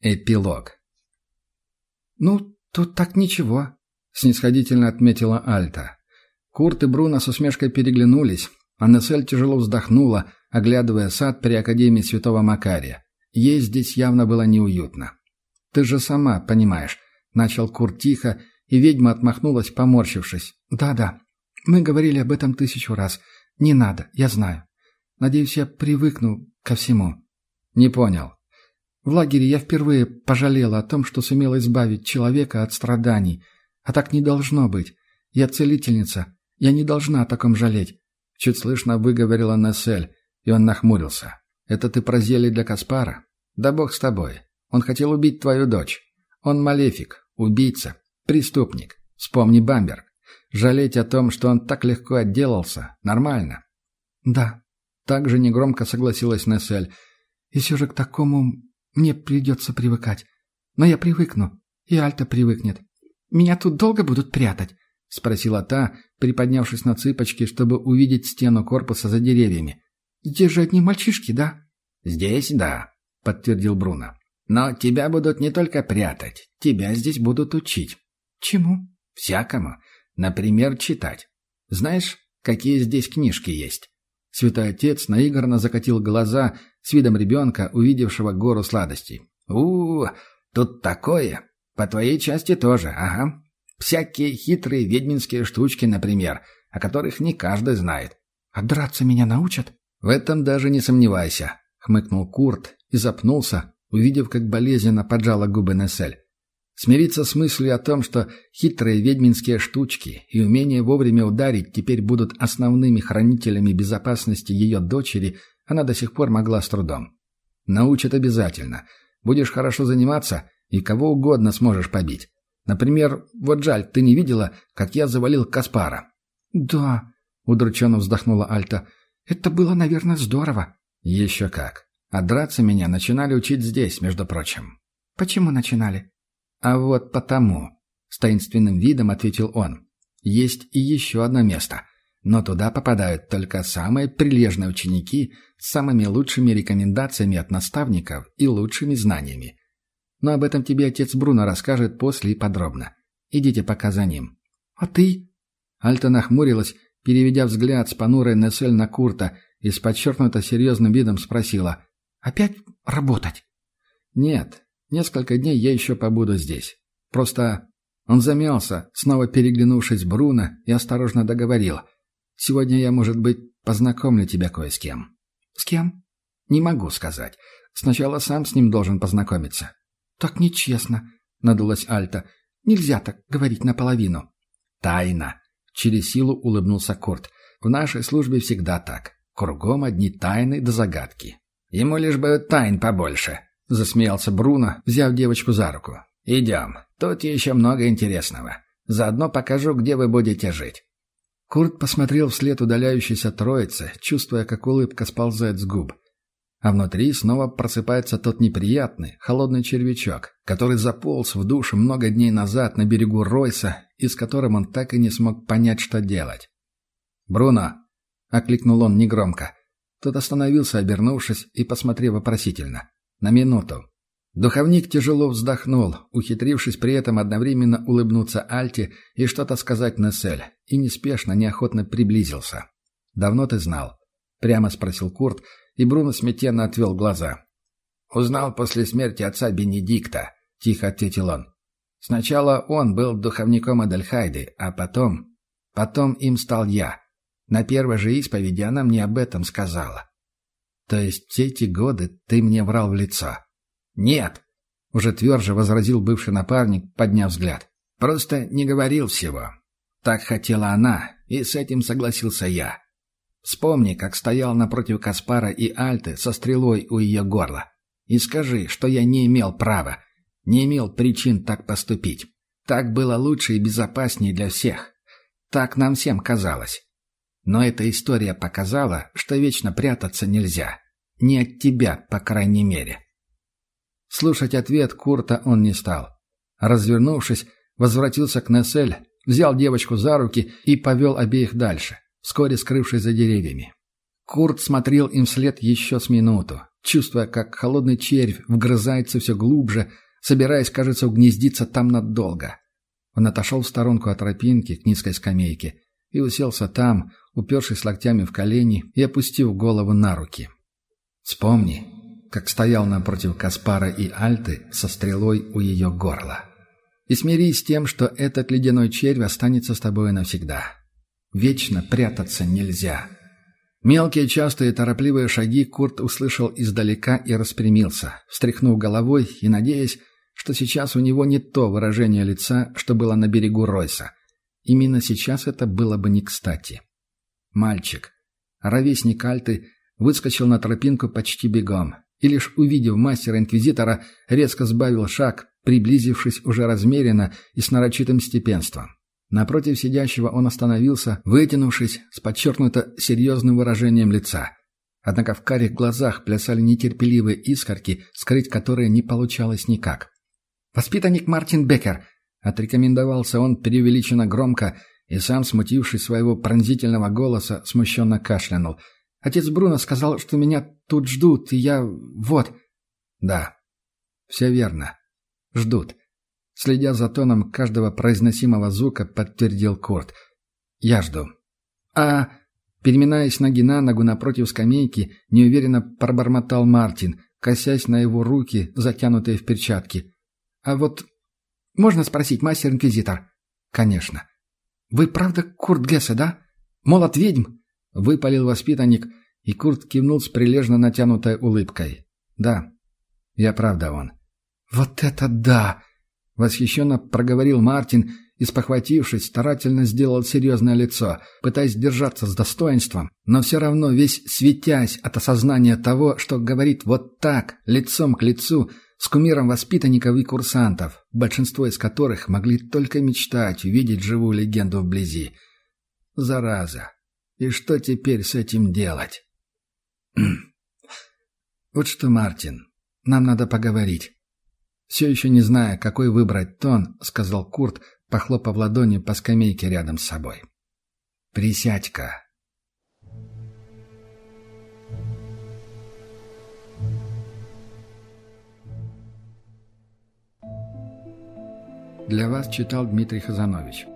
Эпилог. «Ну, тут так ничего», — снисходительно отметила Альта. Курт и Бруно с усмешкой переглянулись, а Нессель тяжело вздохнула, оглядывая сад при Академии Святого Макария. Ей здесь явно было неуютно. «Ты же сама понимаешь», — начал Курт тихо, и ведьма отмахнулась, поморщившись. «Да-да, мы говорили об этом тысячу раз. Не надо, я знаю. Надеюсь, я привыкну ко всему». «Не понял». В лагере я впервые пожалела о том, что сумела избавить человека от страданий. А так не должно быть. Я целительница. Я не должна о таком жалеть. Чуть слышно выговорила Нессель, и он нахмурился. «Это ты про зелье для Каспара? Да бог с тобой. Он хотел убить твою дочь. Он малефик, убийца, преступник. Вспомни Бамберг. Жалеть о том, что он так легко отделался, нормально». «Да», — так же негромко согласилась Нессель. «И все же к такому мне придется привыкать. Но я привыкну, и Альта привыкнет. Меня тут долго будут прятать?» — спросила та, приподнявшись на цыпочки, чтобы увидеть стену корпуса за деревьями. «Здесь же одни мальчишки, да?» «Здесь да», — подтвердил Бруно. «Но тебя будут не только прятать, тебя здесь будут учить». «Чему?» «Всякому. Например, читать. Знаешь, какие здесь книжки есть?» Святой Отец наигранно закатил глаза с видом ребенка, увидевшего гору сладостей. у, -у тут такое. По твоей части тоже, ага. Всякие хитрые ведьминские штучки, например, о которых не каждый знает. А драться меня научат? В этом даже не сомневайся, хмыкнул Курт и запнулся, увидев, как болезненно поджала губы Нессель. Смириться с мыслью о том, что хитрые ведьминские штучки и умение вовремя ударить теперь будут основными хранителями безопасности ее дочери, она до сих пор могла с трудом. Научат обязательно. Будешь хорошо заниматься, и кого угодно сможешь побить. Например, вот жаль, ты не видела, как я завалил Каспара?» «Да», — удрученно вздохнула Альта. «Это было, наверное, здорово». «Еще как. А драться меня начинали учить здесь, между прочим». «Почему начинали?» «А вот потому», — с таинственным видом ответил он. «Есть и еще одно место, но туда попадают только самые прилежные ученики с самыми лучшими рекомендациями от наставников и лучшими знаниями. Но об этом тебе отец Бруно расскажет после и подробно. Идите пока за ним». «А ты?» Альта нахмурилась, переведя взгляд с понурой Нессель на Курта и с подчеркнуто серьезным видом спросила. «Опять работать?» «Нет, несколько дней я еще побуду здесь. Просто...» Он замялся, снова переглянувшись с Бруно, и осторожно договорил. «Сегодня я, может быть, познакомлю тебя кое с кем». «С кем?» «Не могу сказать. Сначала сам с ним должен познакомиться. «Так нечестно», — надулась Альта. «Нельзя так говорить наполовину». «Тайна», — через силу улыбнулся Курт. «В нашей службе всегда так. Кругом одни тайны да загадки». «Ему лишь бы тайн побольше», — засмеялся Бруно, взяв девочку за руку. «Идем. Тут еще много интересного. Заодно покажу, где вы будете жить». Курт посмотрел вслед удаляющейся троицы, чувствуя, как улыбка сползает с губ. А внутри снова просыпается тот неприятный, холодный червячок, который заполз в душу много дней назад на берегу Ройса и с которым он так и не смог понять, что делать. «Бруно!» — окликнул он негромко. Тот остановился, обернувшись и посмотрев вопросительно. «На минуту». Духовник тяжело вздохнул, ухитрившись при этом одновременно улыбнуться Альте и что-то сказать Нессель, и неспешно, неохотно приблизился. «Давно ты знал?» — прямо спросил Курт, и Бруно смятенно отвел глаза. «Узнал после смерти отца Бенедикта», — тихо ответил он. «Сначала он был духовником Адельхайды, а потом... Потом им стал я. На первой же исповеди она мне об этом сказала». «То есть все эти годы ты мне врал в лицо?» «Нет», — уже тверже возразил бывший напарник, подняв взгляд. «Просто не говорил всего. Так хотела она, и с этим согласился я. Вспомни, как стоял напротив Каспара и Альты со стрелой у ее горла. И скажи, что я не имел права, не имел причин так поступить. Так было лучше и безопаснее для всех. Так нам всем казалось. Но эта история показала, что вечно прятаться нельзя. Не от тебя, по крайней мере. Слушать ответ Курта он не стал. Развернувшись, возвратился к Нессель, взял девочку за руки и повел обеих дальше вскоре скрывшись за деревьями. Курт смотрел им вслед еще с минуту, чувствуя, как холодный червь вгрызается все глубже, собираясь, кажется, угнездиться там надолго. Он отошел в сторонку от тропинки к низкой скамейке и уселся там, упершись локтями в колени и опустив голову на руки. «Вспомни, как стоял напротив Каспара и Альты со стрелой у ее горла. И смирись с тем, что этот ледяной червь останется с тобой навсегда. Вечно прятаться нельзя». Мелкие, частые, торопливые шаги Курт услышал издалека и распрямился, встряхнув головой и надеясь, что сейчас у него не то выражение лица, что было на берегу Ройса. Именно сейчас это было бы не кстати. Мальчик, ровесник Альты, выскочил на тропинку почти бегом и, лишь увидев мастера-инквизитора, резко сбавил шаг, приблизившись уже размеренно и с нарочитым степенством. Напротив сидящего он остановился, вытянувшись с подчеркнуто серьезным выражением лица. Однако в карих глазах плясали нетерпеливые искорки, скрыть которые не получалось никак. «Воспитанник Мартин Беккер!» — отрекомендовался он преувеличенно громко и сам, смутившись своего пронзительного голоса, смущенно кашлянул. «Отец Бруно сказал, что меня тут ждут, и я... вот...» «Да, все верно. Ждут. Следя за тоном каждого произносимого звука, подтвердил Курт. «Я жду». «А...» Переминаясь ноги на ногу напротив скамейки, неуверенно пробормотал Мартин, косясь на его руки, затянутые в перчатки. «А вот... Можно спросить, мастер-инквизитор?» «Конечно». «Вы правда Курт Гессе, да? Молот ведьм?» — выпалил воспитанник, и Курт кивнул с прилежно натянутой улыбкой. «Да, я правда он». «Вот это да!» Восхищенно проговорил Мартин и, спохватившись, старательно сделал серьезное лицо, пытаясь держаться с достоинством, но все равно весь светясь от осознания того, что говорит вот так, лицом к лицу, с кумиром воспитанников и курсантов, большинство из которых могли только мечтать увидеть живую легенду вблизи. Зараза. И что теперь с этим делать? вот что, Мартин, нам надо поговорить. Все еще не зная, какой выбрать тон, сказал Курт, похлопав ладонью по скамейке рядом с собой. «Присядь-ка». Для вас читал Дмитрий Хазанович.